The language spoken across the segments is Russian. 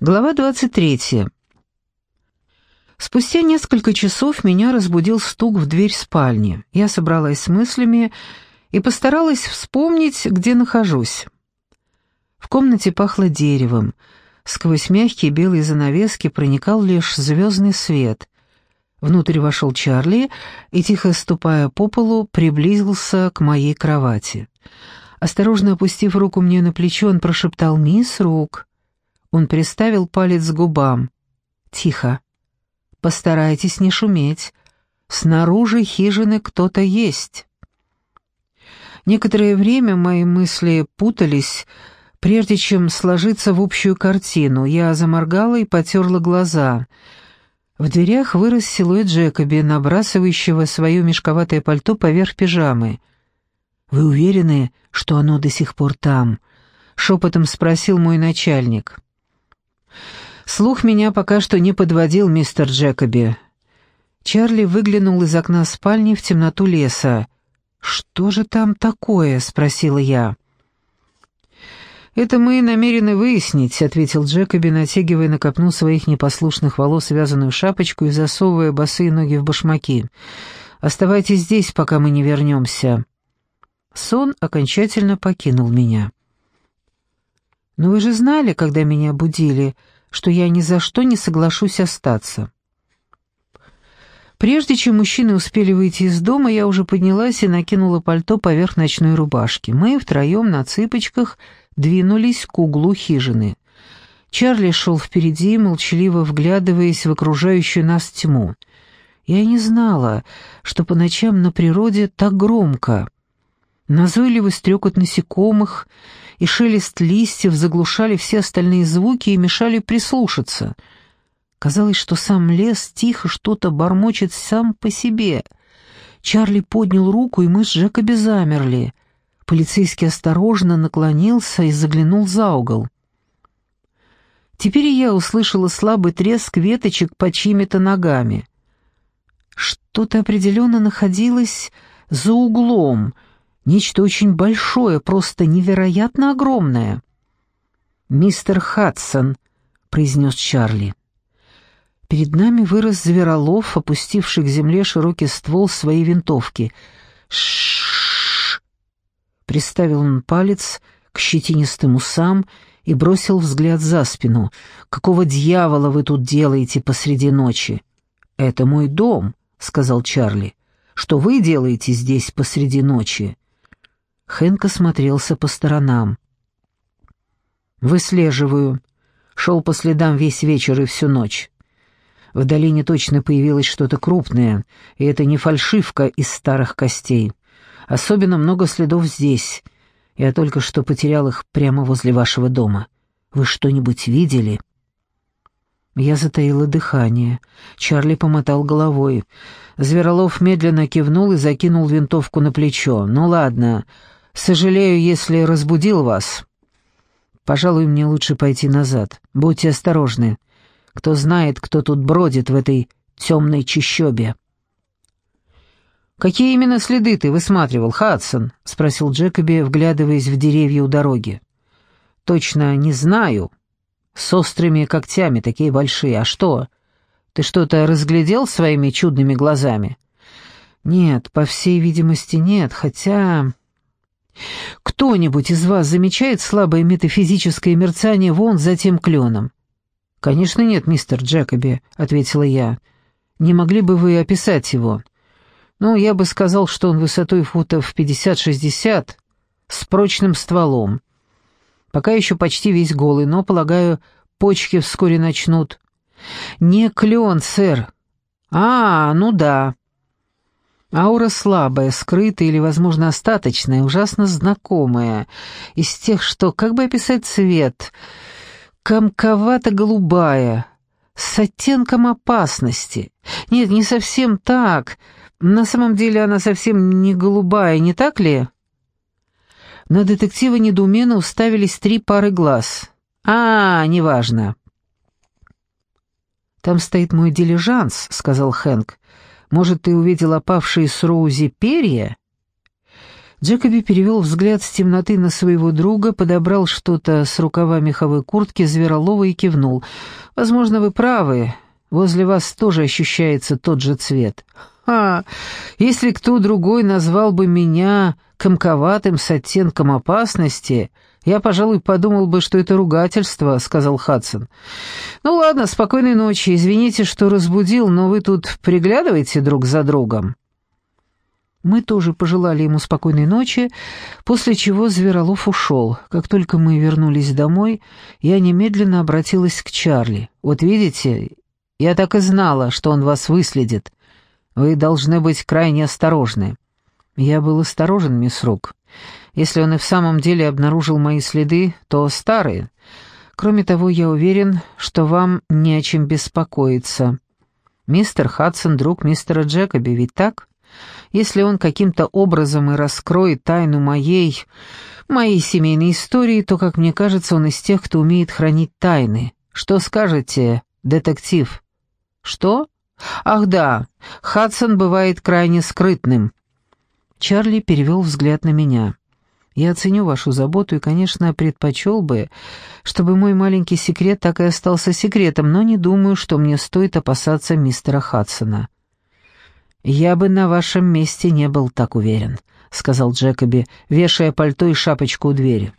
Глава 23. Спустя несколько часов меня разбудил стук в дверь спальни. Я собралась с мыслями и постаралась вспомнить, где нахожусь. В комнате пахло деревом. Сквозь мягкие белые занавески проникал лишь звездный свет. Внутрь вошел Чарли и, тихо ступая по полу, приблизился к моей кровати. Осторожно опустив руку мне на плечо, он прошептал «Мисс Рук». Он приставил палец к губам. «Тихо. Постарайтесь не шуметь. Снаружи хижины кто-то есть». Некоторое время мои мысли путались, прежде чем сложиться в общую картину. Я заморгала и потерла глаза. В дверях вырос силуэт Джекоби, набрасывающего свое мешковатое пальто поверх пижамы. «Вы уверены, что оно до сих пор там?» — шепотом спросил мой начальник. Слух меня пока что не подводил, мистер Джекоби. Чарли выглянул из окна спальни в темноту леса. «Что же там такое?» — спросила я. «Это мы намерены выяснить», — ответил Джекоби, натягивая на копну своих непослушных волос связанную шапочку и засовывая босые ноги в башмаки. «Оставайтесь здесь, пока мы не вернемся». Сон окончательно покинул меня. «Но вы же знали, когда меня будили, что я ни за что не соглашусь остаться». Прежде чем мужчины успели выйти из дома, я уже поднялась и накинула пальто поверх ночной рубашки. Мы втроем на цыпочках двинулись к углу хижины. Чарли шел впереди, молчаливо вглядываясь в окружающую нас тьму. Я не знала, что по ночам на природе так громко. Назойливый стрекот насекомых и шелест листьев заглушали все остальные звуки и мешали прислушаться. Казалось, что сам лес тихо что-то бормочет сам по себе. Чарли поднял руку, и мы с Джекоби замерли. Полицейский осторожно наклонился и заглянул за угол. Теперь я услышала слабый треск веточек под чьими-то ногами. Что-то определенно находилось за углом — Нечто очень большое, просто невероятно огромное. «Мистер Хадсон», — произнес Чарли. Перед нами вырос Зверолов, опустивший к земле широкий ствол своей винтовки. «Ш-ш-ш!» Приставил он палец к щетинистым усам и бросил взгляд за спину. «Какого дьявола вы тут делаете посреди ночи?» «Это мой дом», — сказал Чарли. «Что вы делаете здесь посреди ночи?» Хэнк осмотрелся по сторонам. «Выслеживаю. Шел по следам весь вечер и всю ночь. В долине точно появилось что-то крупное, и это не фальшивка из старых костей. Особенно много следов здесь. Я только что потерял их прямо возле вашего дома. Вы что-нибудь видели?» Я затаила дыхание. Чарли помотал головой. Зверолов медленно кивнул и закинул винтовку на плечо. «Ну ладно, Сожалею, если разбудил вас. Пожалуй, мне лучше пойти назад. Будьте осторожны. Кто знает, кто тут бродит в этой темной чащобе». «Какие именно следы ты высматривал, Хадсон?» — спросил Джекоби, вглядываясь в деревья у дороги. «Точно не знаю. С острыми когтями, такие большие. А что? Ты что-то разглядел своими чудными глазами?» «Нет, по всей видимости, нет, хотя...» Кто-нибудь из вас замечает слабое метафизическое мерцание вон за тем кленом? Конечно нет, мистер Джекоби, ответила я. Не могли бы вы описать его? Ну, я бы сказал, что он высотой футов 50-60, с прочным стволом. Пока еще почти весь голый, но, полагаю, почки вскоре начнут. Не клен, сэр. А, ну да. Аура слабая, скрытая или, возможно, остаточная, ужасно знакомая, из тех, что, как бы описать цвет, комковато-голубая, с оттенком опасности. Нет, не совсем так. На самом деле она совсем не голубая, не так ли? На детектива недоуменно уставились три пары глаз. «А, неважно». «Там стоит мой дилижанс», — сказал Хэнк. Может, ты увидел опавшие с Роузи перья?» Джекоби перевел взгляд с темноты на своего друга, подобрал что-то с рукава меховой куртки Зверолова и кивнул. «Возможно, вы правы. Возле вас тоже ощущается тот же цвет». «Ха! Если кто другой назвал бы меня комковатым с оттенком опасности, я, пожалуй, подумал бы, что это ругательство», — сказал Хадсон. «Ну ладно, спокойной ночи. Извините, что разбудил, но вы тут приглядываете друг за другом». Мы тоже пожелали ему спокойной ночи, после чего Зверолов ушел. Как только мы вернулись домой, я немедленно обратилась к Чарли. «Вот видите, я так и знала, что он вас выследит. Вы должны быть крайне осторожны». Я был осторожен, мисс Рук. Если он и в самом деле обнаружил мои следы, то старые. Кроме того, я уверен, что вам не о чем беспокоиться. Мистер Хадсон — друг мистера Джекоби, ведь так?» Если он каким-то образом и раскроет тайну моей, моей семейной истории, то, как мне кажется, он из тех, кто умеет хранить тайны. Что скажете, детектив? Что? Ах да, Хадсон бывает крайне скрытным. Чарли перевел взгляд на меня. Я оценю вашу заботу и, конечно, предпочел бы, чтобы мой маленький секрет так и остался секретом, но не думаю, что мне стоит опасаться мистера Хадсона. «Я бы на вашем месте не был так уверен», — сказал Джекоби, вешая пальто и шапочку у двери.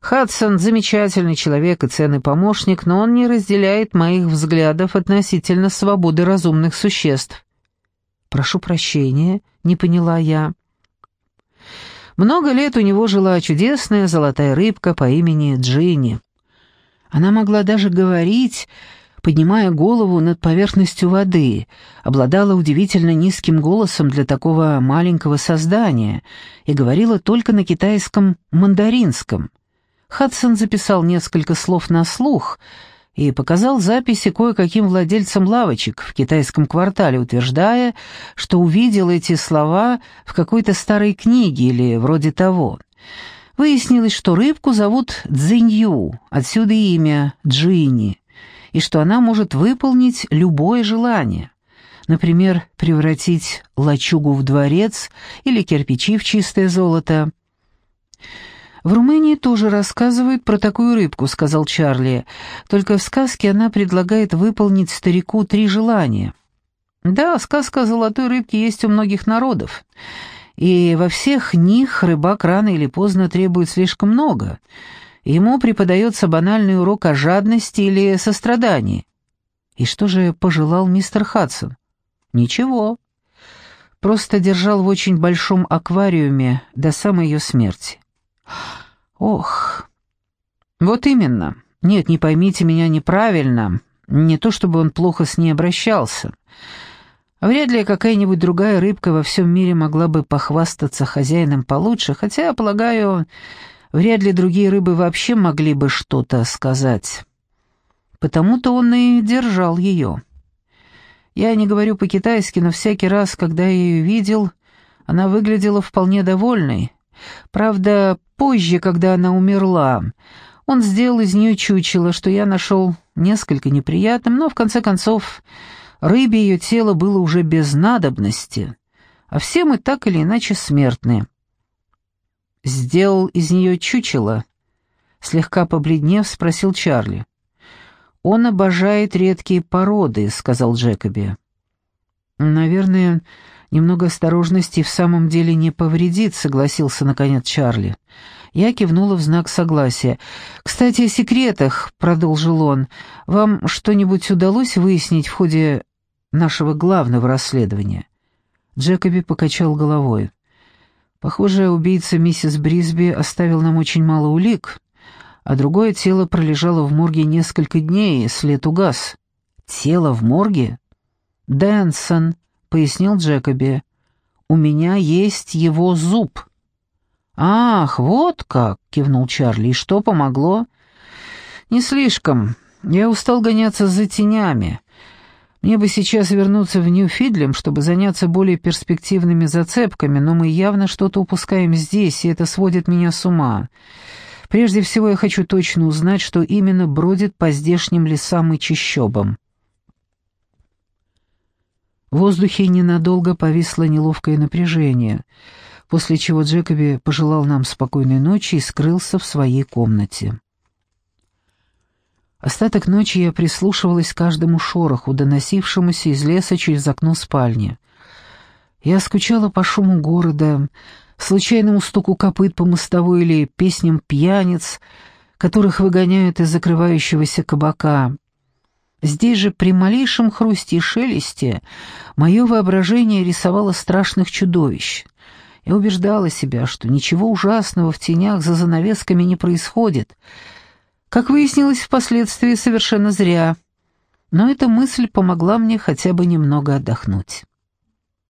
«Хадсон — замечательный человек и ценный помощник, но он не разделяет моих взглядов относительно свободы разумных существ». «Прошу прощения», — не поняла я. Много лет у него жила чудесная золотая рыбка по имени Джинни. Она могла даже говорить поднимая голову над поверхностью воды, обладала удивительно низким голосом для такого маленького создания и говорила только на китайском мандаринском. Хадсон записал несколько слов на слух и показал записи кое-каким владельцам лавочек в китайском квартале, утверждая, что увидел эти слова в какой-то старой книге или вроде того. Выяснилось, что рыбку зовут Цзинью, отсюда имя Джинни и что она может выполнить любое желание. Например, превратить лачугу в дворец или кирпичи в чистое золото. «В Румынии тоже рассказывают про такую рыбку», — сказал Чарли. «Только в сказке она предлагает выполнить старику три желания». «Да, сказка о золотой рыбке есть у многих народов, и во всех них рыбак рано или поздно требует слишком много». Ему преподается банальный урок о жадности или сострадании. И что же пожелал мистер Хадсон? Ничего. Просто держал в очень большом аквариуме до самой ее смерти. Ох. Вот именно. Нет, не поймите меня неправильно. Не то чтобы он плохо с ней обращался. Вряд ли какая-нибудь другая рыбка во всем мире могла бы похвастаться хозяином получше, хотя, полагаю, Вряд ли другие рыбы вообще могли бы что-то сказать. Потому-то он и держал ее. Я не говорю по-китайски, но всякий раз, когда я ее видел, она выглядела вполне довольной. Правда, позже, когда она умерла, он сделал из нее чучело, что я нашел несколько неприятным, но, в конце концов, рыбе ее тело было уже без надобности, а все мы так или иначе смертны сделал из нее чучело?» Слегка побледнев, спросил Чарли. «Он обожает редкие породы», — сказал Джекоби. «Наверное, немного осторожности в самом деле не повредит», — согласился наконец Чарли. Я кивнула в знак согласия. «Кстати, о секретах», — продолжил он. «Вам что-нибудь удалось выяснить в ходе нашего главного расследования?» Джекоби покачал головой. Похоже, убийца миссис Брисби оставил нам очень мало улик, а другое тело пролежало в морге несколько дней, и след угас. Тело в морге? Дэнсон, пояснил Джекоби. У меня есть его зуб. Ах, вот как, кивнул Чарли. И что помогло? Не слишком. Я устал гоняться за тенями. Мне бы сейчас вернуться в Нью-Фидлем, чтобы заняться более перспективными зацепками, но мы явно что-то упускаем здесь, и это сводит меня с ума. Прежде всего я хочу точно узнать, что именно бродит по здешним лесам и чащобам. В воздухе ненадолго повисло неловкое напряжение. после чего Джекоби пожелал нам спокойной ночи и скрылся в своей комнате. Остаток ночи я прислушивалась к каждому шороху, доносившемуся из леса через окно спальни. Я скучала по шуму города, случайному стуку копыт по мостовой или песням пьяниц, которых выгоняют из закрывающегося кабака. Здесь же при малейшем хрусте и шелесте мое воображение рисовало страшных чудовищ. Я убеждала себя, что ничего ужасного в тенях за занавесками не происходит — как выяснилось впоследствии, совершенно зря. Но эта мысль помогла мне хотя бы немного отдохнуть.